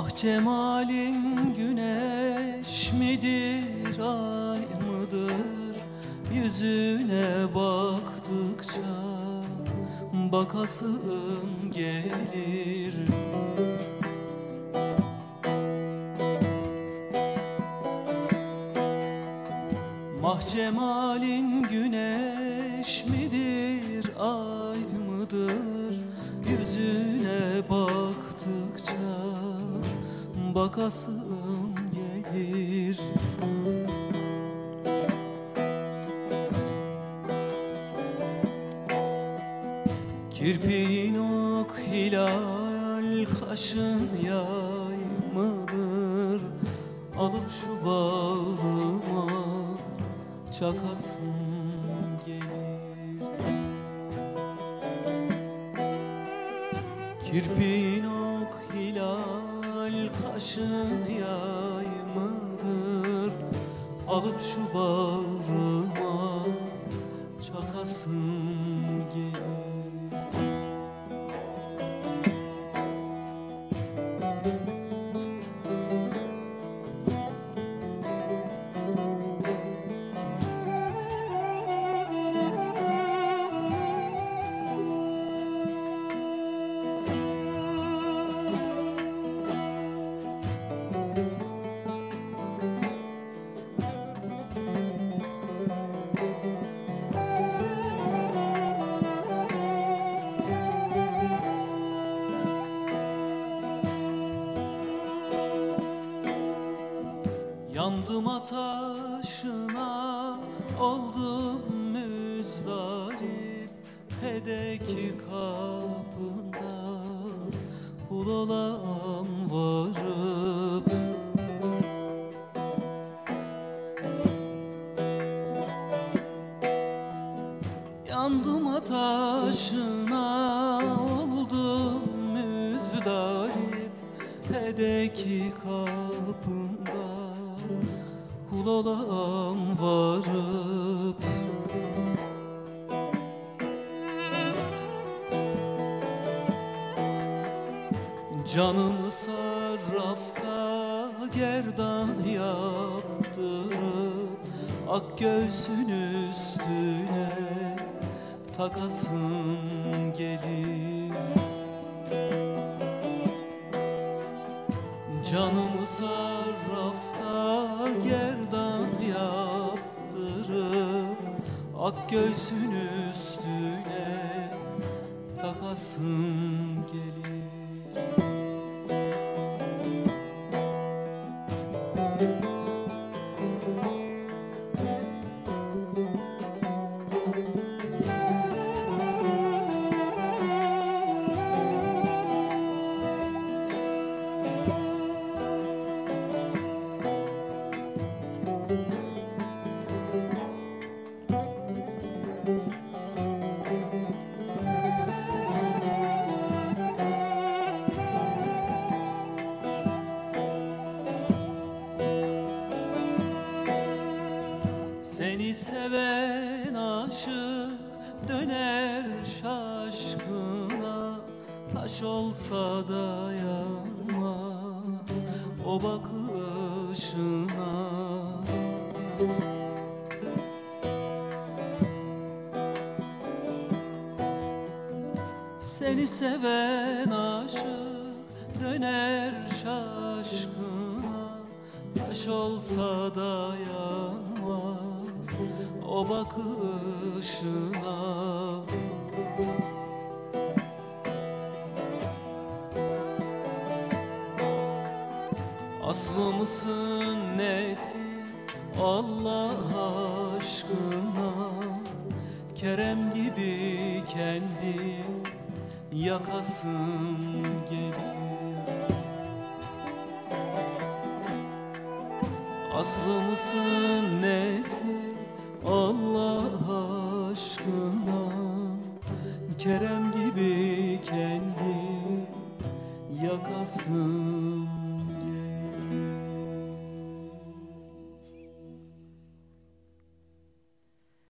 Mah cemalin güneş midir ay mıdır? Yüzüne baktıkça bakasım gelir. Mah cemalin güneş midir ay mıdır? Yüzüne baktıkça bakasım gelir. Kirpiğin ok hilal kaşın yay mıdır Alıp şu bağrıma çakasım gelir. Kirpiğin ok hilal kaşın yay Alıp şu bağrıma ataşına oldum müzdarip Hedeki kapında kul olan varıp. Yandım ataşına oldum müzdarip Hedeki kapında kul varıp Canımı sarrafta gerdan yaptırıp Ak göğsün üstüne takasım gelir Canımı sarrafta gerdan yaptırıp Ak göğsün üstüne takasım gelir Seni seven aşık döner şaşkına. Taş olsa dayanmaz o bakışına. Seni seven aşık döner şaşkına. Taş olsa dayanmaz o bakışına. Aslı mısın nesi? Allah aşkına. Kerem gibi kendi yakasın gelir Aslı mısın nesi Allah aşkına Kerem gibi kendi yakasın